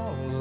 all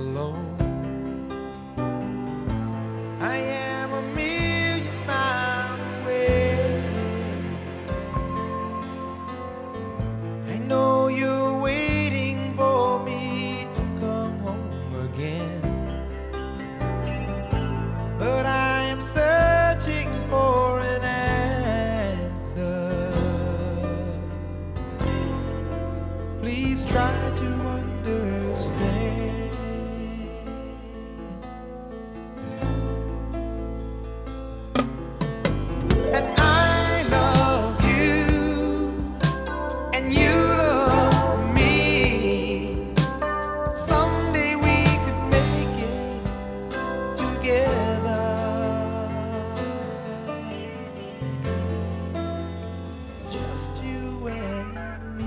Just you and me.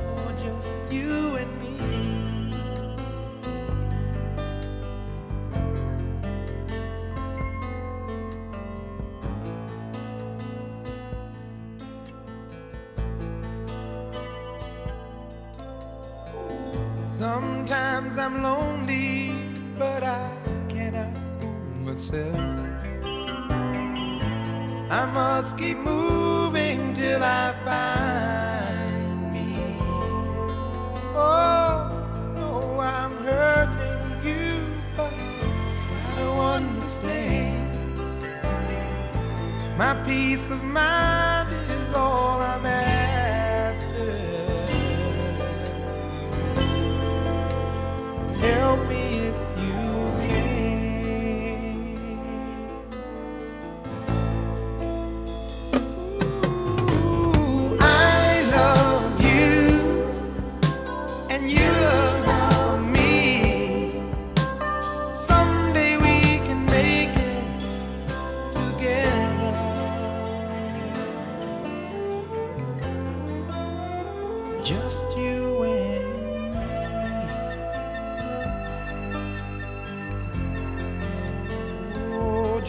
Oh, just you and me. Sometimes I'm lonely, but I myself. I must keep moving till I find me. Oh, no, I'm hurting you, but try to understand. My peace of mind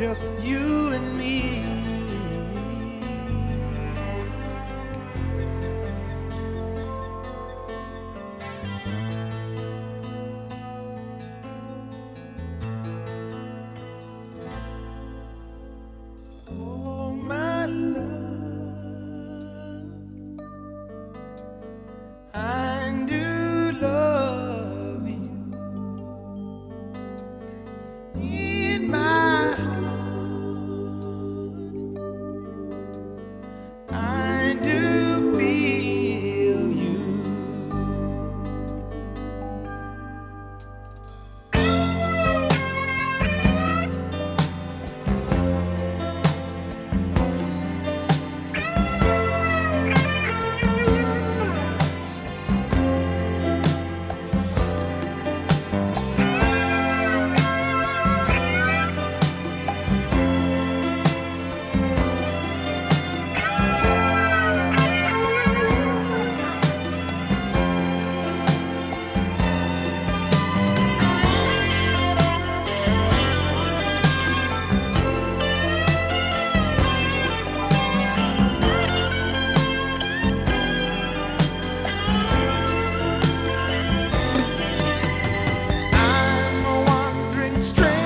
just you and me. strength.